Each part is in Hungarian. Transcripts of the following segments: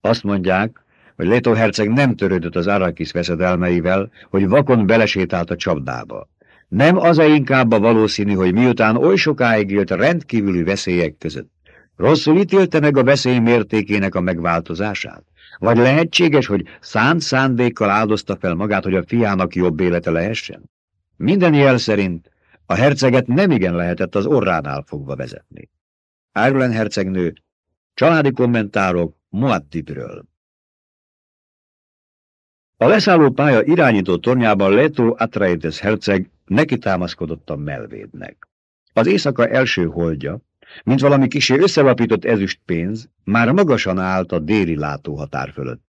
Azt mondják, hogy Leto herceg nem törődött az Arakis veszedelmeivel, hogy vakon belesétált a csapdába. Nem az-e inkább a valószínű, hogy miután oly sokáig élt rendkívüli veszélyek között, rosszul ítélte meg a veszély mértékének a megváltozását? Vagy lehetséges, hogy szánt szándékkal áldozta fel magát, hogy a fiának jobb élete lehessen? Minden jel szerint a herceget nemigen lehetett az orránál fogva vezetni. Ireland hercegnő, családi kommentárok Muaddibről. A leszálló pálya irányító tornyában Leto Atreides herceg neki támaszkodott a melvédnek. Az éjszaka első holdja, mint valami kisé összelapított ezüst pénz, már magasan állt a déli látóhatár fölött.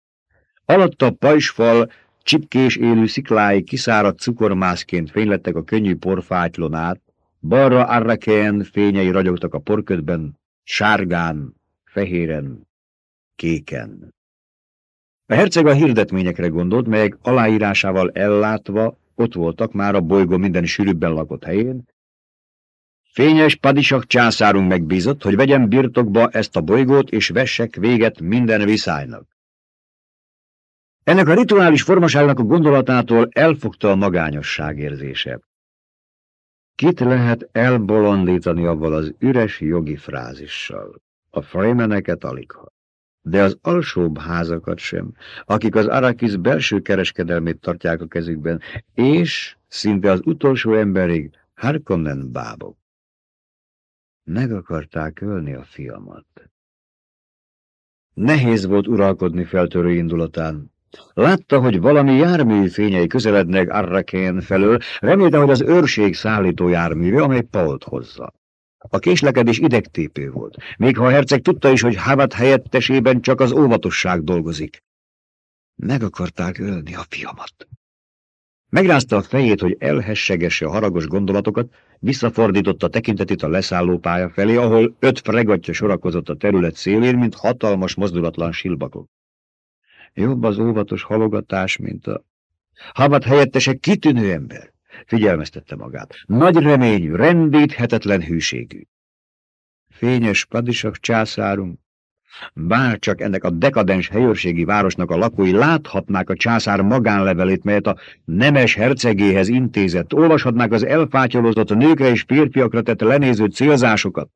Alatta pajsfal, csipkés élő sziklái kiszáradt cukormászként fénylettek a könnyű porfátylon át, balra Arrakeen fényei ragyogtak a porködben, sárgán, fehéren, kéken. A herceg a hirdetményekre gondolt, melyek aláírásával ellátva ott voltak már a bolygó minden sűrűbben lakott helyén. Fényes padisak császárunk megbízott, hogy vegyem birtokba ezt a bolygót, és vessek véget minden viszálynak. Ennek a rituális formaságnak a gondolatától elfogta a magányosság érzése. Kit lehet elbolondítani avval az üres jogi frázissal? A fremeneket aligha de az alsóbb házakat sem, akik az Arakis belső kereskedelmét tartják a kezükben, és szinte az utolsó emberig Harkonnen bábok. Meg akarták ölni a fiamat. Nehéz volt uralkodni feltörő indulatán. Látta, hogy valami jármű fényei közelednek Arrakén felől, remélte, hogy az őrség szállító járműve, amely Pault hozza. A késlekedés idegtépő volt, még ha a herceg tudta is, hogy Havat helyettesében csak az óvatosság dolgozik. Meg akarták ölni a fiamat. Megrázta a fejét, hogy elhessegesse a haragos gondolatokat, visszafordította tekintetét a leszállópálya felé, ahol öt fregatja sorakozott a terület szélén, mint hatalmas, mozdulatlan silbakok. Jobb az óvatos halogatás, mint a... Havat helyettese kitűnő ember. Figyelmeztette magát. Nagy reményű, rendíthetetlen hűségű. Fényes padisak császárunk, bár csak ennek a dekadens helyőrségi városnak a lakói láthatnák a császár magánlevelét, melyet a nemes hercegéhez intézett, olvashatnák az elfátyolozott nőkre és férfiakra tett lenéző célzásokat.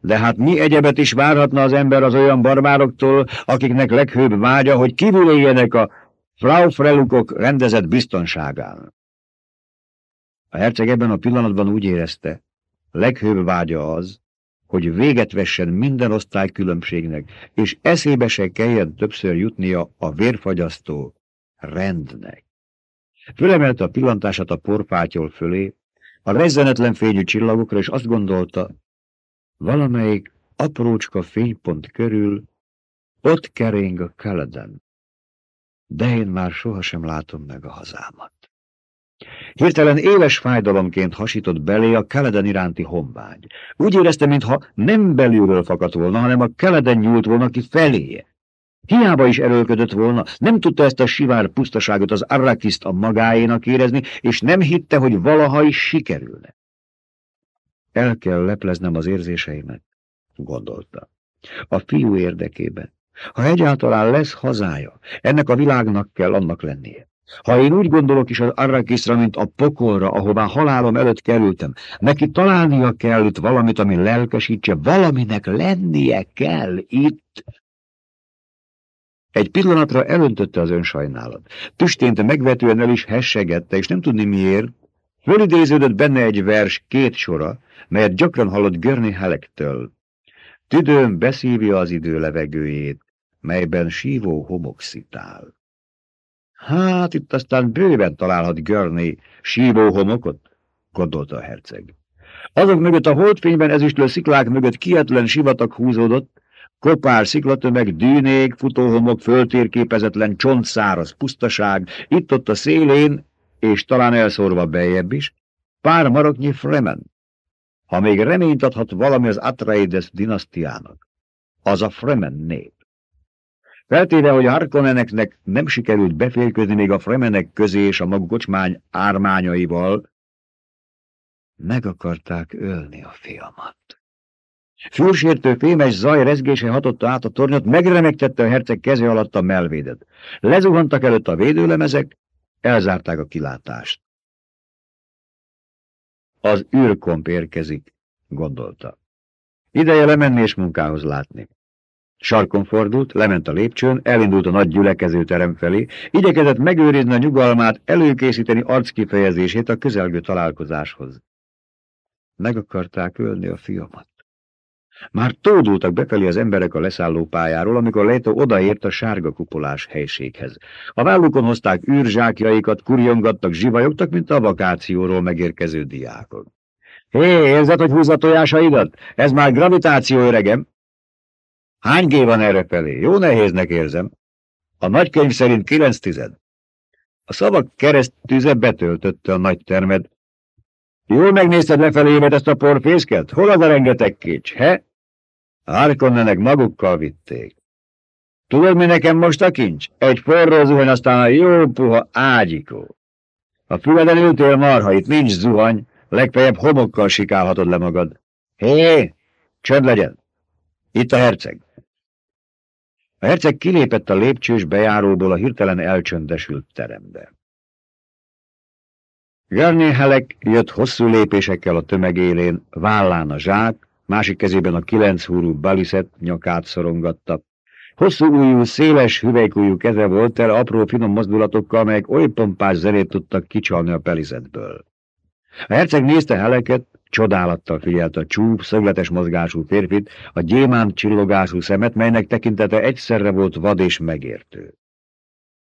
De hát mi egyebet is várhatna az ember az olyan barbároktól, akiknek leghőbb vágya, hogy kívül éljenek a Frau rendezett biztonságán. A herceg ebben a pillanatban úgy érezte, leghőbb vágya az, hogy véget vessen minden osztály különbségnek, és eszébe se kelljen többször jutnia a vérfagyasztó rendnek. Fölemelte a pillantását a porfátyol fölé, a rezzenetlen fényű csillagokra, és azt gondolta, valamelyik aprócska fénypont körül ott kering a Kaleden, de én már sohasem látom meg a hazámat. Hirtelen éles fájdalomként hasított belé a keleden iránti honvágy. Úgy érezte, mintha nem belülről fakadt volna, hanem a keleden nyúlt volna ki feléje. Hiába is erőlködött volna, nem tudta ezt a sivár pusztaságot az Arrakiszt a magáénak érezni, és nem hitte, hogy valaha is sikerülne. El kell lepleznem az érzéseimet, gondolta. A fiú érdekében. Ha egyáltalán lesz hazája, ennek a világnak kell annak lennie. Ha én úgy gondolok is az Arrakiszra, mint a pokolra, ahová halálom előtt kerültem, neki találnia kell itt valamit, ami lelkesítse, valaminek lennie kell itt. Egy pillanatra elöntötte az önsajnálat. Tüsténte megvetően el is hessegette, és nem tudni miért. Fölidéződött benne egy vers két sora, melyet gyakran hallott Görni Helektől. Tüdőm beszívja az idő levegőjét, melyben sívó homok szitál. Hát itt aztán bőven találhat Görni sívó homokot, gondolta a herceg. Azok mögött a holdfényben ezüstlő sziklák mögött kietlen sivatag húzódott, kopár sziklatömeg, dűnék, futóhomok, föltérképezetlen, csontszáraz pusztaság, itt-ott a szélén, és talán elszórva bejebb is, pár maroknyi Fremen. Ha még reményt adhat valami az Atreides dinasztiának, az a Fremen nép. Feltéve, hogy Harkonneneknek nem sikerült beférkőzni még a Fremenek közé és a maga kocsmány ármányaival, meg akarták ölni a fiamat. Fülsértő fémes zaj rezgése hatotta át a tornyot, megremegtette a herceg keze alatt a melvédet. Lezuhantak előtt a védőlemezek, elzárták a kilátást. Az űrkomp érkezik, gondolta. Ideje lemenni és munkához látni. Sarkon fordult, lement a lépcsőn, elindult a nagy gyülekező terem felé, igyekezett megőrizni a nyugalmát, előkészíteni arckifejezését a közelgő találkozáshoz. Meg akarták ölni a fiamat. Már tódultak befelé az emberek a leszálló pályáról, amikor Leto odaért a sárga kupolás helységhez. A vállukon hozták űrzsákjaikat, kurjongattak, zsivajogtak, mint a vakációról megérkező diákok. Hé, érzed, hogy húz a tojásaidat? Ez már gravitáció, öregem! Hány G van erre felé? Jó nehéznek érzem. A nagykönyv szerint kilenc tized. A szavak keresztűze betöltötte a nagy termed. Jól megnézted lefelé ezt a porfészket? Hol az a rengeteg kics, he? Harkonnenek magukkal vitték. Tudod, mi nekem most a kincs? Egy forró zuhany, aztán a jó puha ágyikó. A füleden ültél marha, itt nincs zuhany, legfeljebb homokkal sikálhatod le magad. Hé, csönd legyen! Itt a herceg. A herceg kilépett a lépcsős bejáróból a hirtelen elcsöndesült terembe. Garnier Halleck jött hosszú lépésekkel a tömeg élén, vállán a zsák, másik kezében a kilenc húrú baliszet nyakát szorongatta. Hosszú ujjú, széles, hüvelykújú keze volt el apró finom mozdulatokkal, amelyek oly pompás zenét tudtak kicsalni a pelizetből. A herceg nézte Heleket, csodálattal figyelte a csúf, szögletes mozgású férfit, a gyémánt csillogású szemet, melynek tekintete egyszerre volt vad és megértő.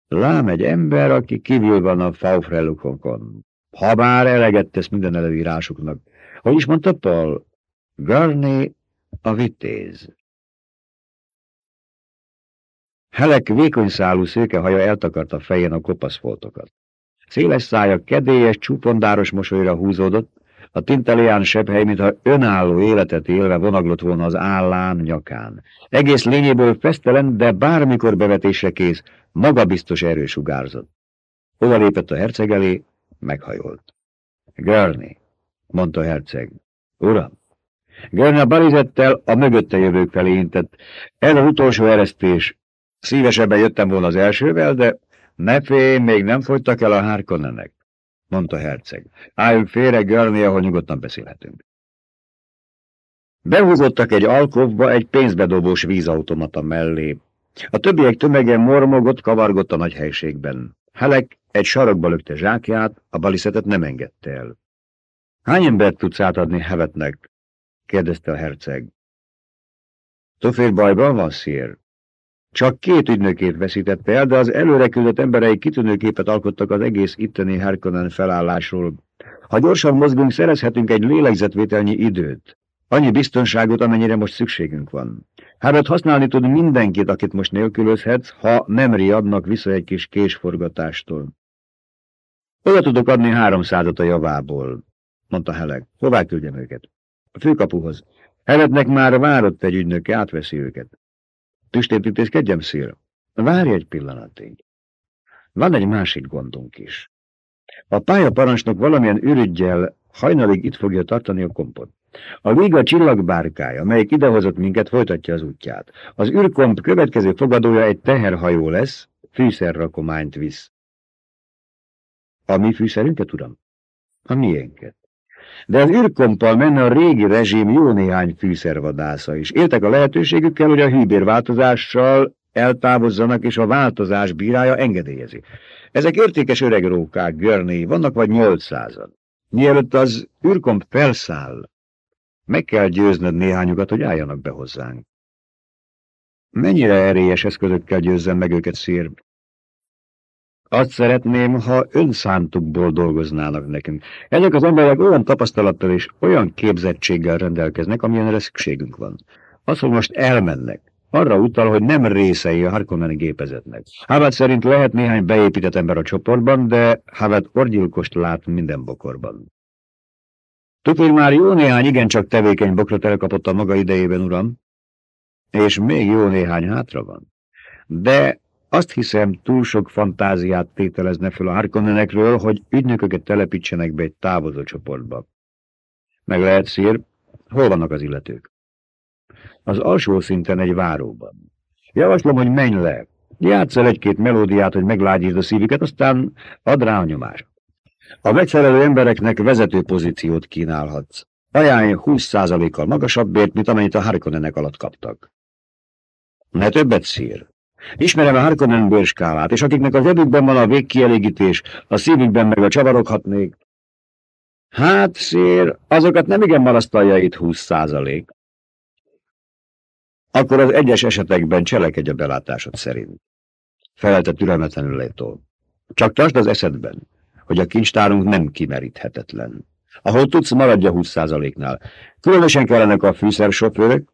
Lám egy ember, aki kívül van a faufrelukokon. Ha bár eleget tesz minden előírásuknak. Hogy is mondta Paul? Garné a vitéz. Helek vékony szálú szőkehaja eltakarta fején a kopaszfoltokat. Széles szája kedélyes, csúpondáros mosolyra húzódott, a tintelián sebhely, mintha önálló életet élve vonaglott volna az állán, nyakán. Egész lényéből fesztelen, de bármikor bevetésre kész, magabiztos erő sugárzott. Lépett a herceg elé, meghajolt. Görni, mondta a herceg. Uram! Görni a balizettel a mögötte jövők felé intett. Ez az utolsó eresztés. Szívesebben jöttem volna az elsővel, de ne félj, még nem fogytak el a hárkonenek, mondta herceg. Álljunk félre, Görni, ahol nyugodtan beszélhetünk. Behúzottak egy alkovba egy pénzbedobós vízautomata mellé. A többiek tömege mormogott, kavargott a nagy helységben. Helek egy sarokba lökte zsákját, a baliszetet nem engedte el. Hány embert tudsz átadni Hevetnek? kérdezte a herceg. Tofér bajban van, szír. Csak két ügynökét veszítette el, de az előre küldött emberei kitűnő képet alkottak az egész itteni Harkonnen felállásról. Ha gyorsan mozgunk, szerezhetünk egy lélegzetvételnyi időt. Annyi biztonságot, amennyire most szükségünk van. Hát használni tud mindenkit, akit most nélkülözhetsz, ha nem riadnak vissza egy kis késforgatástól. Oda tudok adni háromszázat a javából, mondta Heleg. Hová küldjem őket? A főkapuhoz. Helednek már várott egy ügynöke, átveszi őket. Tüstét intézkedjem, szír? Várj egy pillanatig. Van egy másik gondunk is. A pályaparancsnok valamilyen ürügyjel hajnalig itt fogja tartani a kompot. A Liga csillagbárkája, melyik idehozott minket, folytatja az útját. Az űrkomp következő fogadója egy teherhajó lesz, fűszerrakományt visz. A mi fűszerünket, uram? A miénket. De az űrkompal menne a régi rezsim jó néhány fűszervadásza is. Éltek a lehetőségükkel, hogy a hűbérváltozással eltávozzanak, és a változás bírája engedélyezi. Ezek értékes öreg rókák, görné, vannak vagy nyolcszázan. Mielőtt az űrkomp felszáll, meg kell győznöd néhányukat, hogy álljanak be hozzánk. Mennyire erélyes eszközökkel győzzem meg őket, szír? Azt szeretném, ha önszántukból dolgoznának nekünk. Ezek az emberek olyan tapasztalattal és olyan képzettséggel rendelkeznek, amilyenre szükségünk van. Az, hogy most elmennek, arra utal, hogy nem részei a Harkonnen gépezetnek. Havet szerint lehet néhány beépített ember a csoportban, de Havet orgyilkost lát minden bokorban. Tupir már jó néhány igencsak tevékeny bokrot elkapott a maga idejében, uram, és még jó néhány hátra van. De azt hiszem, túl sok fantáziát tételezne fel a Harkonnenekről, hogy ügynököket telepítsenek be egy távozó csoportba. Meg lehet szír, hol vannak az illetők? Az alsó szinten egy váróban. Javaslom, hogy menj le. Játsz el egy-két melódiát, hogy meglágyítsd a szívüket, aztán add rá a nyomást. A megfelelő embereknek vezető pozíciót kínálhatsz. Ajánlj 20%-kal magasabb bért, mint amennyit a Harkonnenek alatt kaptak. Ne többet szír. Ismerem a Harkonnen bőrskálát, és akiknek az edükben van a végkielégítés, a szívükben meg a csavaroghatnék. Hát, szér, azokat nem igen marasztalja itt 20%. Akkor az egyes esetekben cselekedj a belátásod szerint. Felelte türelmetlenül Létó. Csak tartsd az eszedben, hogy a kincstárunk nem kimeríthetetlen. Ahol tudsz, maradja 20%-nál. Különösen kellenek a fűszersofőrök,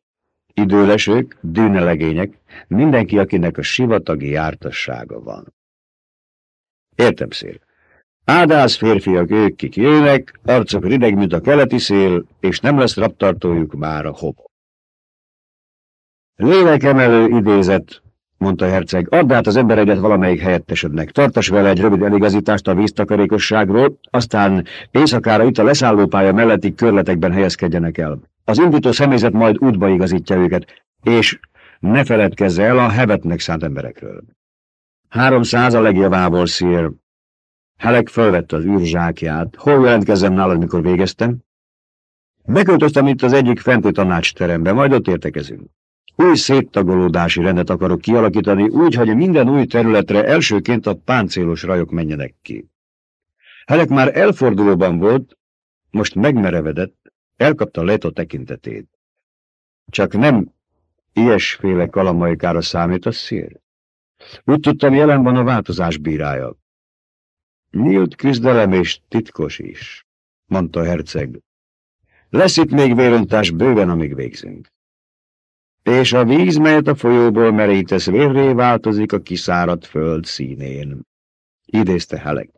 időlesők, dűnelegények, mindenki, akinek a sivatagi jártassága van. Értem szél. Ádász férfiak ők, kik jönnek, arcok rideg, mint a keleti szél, és nem lesz raptartójuk már a hobo. Lélekemelő idézet, mondta herceg, add át az emberedet valamelyik helyettesednek. Tartas vele egy rövid eligazítást a víztakarékosságról, aztán éjszakára itt a leszállópálya melletti körletekben helyezkedjenek el. Az indító személyzet majd útba igazítja őket, és ne feledkezz el a hevetnek szánt emberekről. Háromszáz a legjavából szír. Helek fölvette az űrzsákját. Hol jelentkezzem nálad, mikor végeztem? Beköltöztem itt az egyik fenti tanácsterembe, majd ott értekezünk. Új széttagolódási rendet akarok kialakítani, úgy, hogy minden új területre elsőként a páncélos rajok menjenek ki. Helek már elfordulóban volt, most megmerevedett, elkapta Leto tekintetét. Csak nem ilyesféle kalamaikára számít a szél. Úgy tudtam, jelen van a változás bírája. Nyílt küzdelem és titkos is, mondta herceg. Lesz itt még vérontás bőven, amíg végzünk és a víz, melyet a folyóból merítesz vérré, változik a kiszáradt föld színén. Idézte Helek.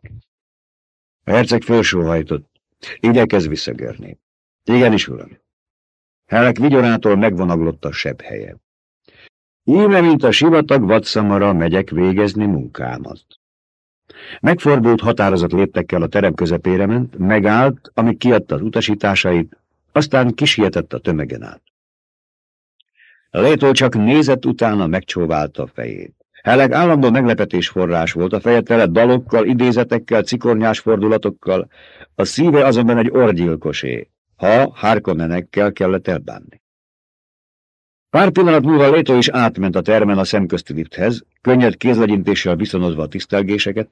A herceg felsóhajtott. Igyekez visszagörni. Igenis, uram. Helek vigyorától megvonaglott a sebb helye. Íme, mint a sivatag vadszamara, megyek végezni munkámat. Megfordult határozott léptekkel a terem közepére ment, megállt, amíg kiadta az utasításait, aztán kisietett a tömegen át. Létól csak nézett utána megcsóválta a fejét. Heleg állandó meglepetés forrás volt, a feje tele dalokkal, idézetekkel, cikornyás fordulatokkal, a szíve azonban egy orgyilkosé, ha hárkonenekkel kellett elbánni. Pár pillanat múlva Létó is átment a termen a szemközti lifthez, könnyed kézlegyintéssel viszonozva a tisztelgéseket.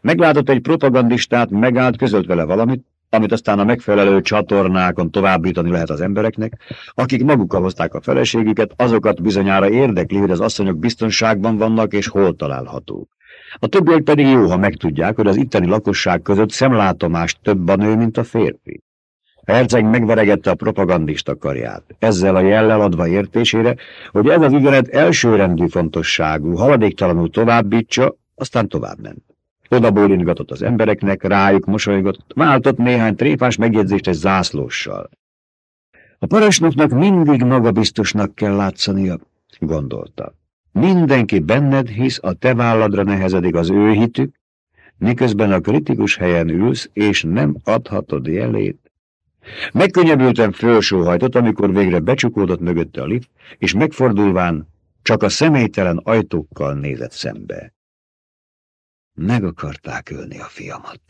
Meglátott egy propagandistát, megállt, közölt vele valamit, amit aztán a megfelelő csatornákon továbbítani lehet az embereknek, akik magukkal hozták a feleségüket, azokat bizonyára érdekli, hogy az asszonyok biztonságban vannak és hol találhatók. A többiek pedig jó, ha megtudják, hogy az itteni lakosság között szemlátomás több a nő, mint a férfi. Herceg megveregette a propagandista karját, ezzel a jellel adva értésére, hogy ez az üzenet elsőrendű fontosságú, haladéktalanul továbbítsa, aztán tovább ment. Oda bólingatott az embereknek, rájuk mosolygott, váltott néhány tréfás megjegyzést egy zászlóssal. A parancsnoknak mindig magabiztosnak kell látszania, gondolta. Mindenki benned hisz, a te válladra nehezedik az ő hitük, miközben a kritikus helyen ülsz, és nem adhatod jelét. Megkönnyebbülten fölsóhajtott, amikor végre becsukódott mögötte a lift, és megfordulván csak a személytelen ajtókkal nézett szembe. Meg akarták ölni a fiamat.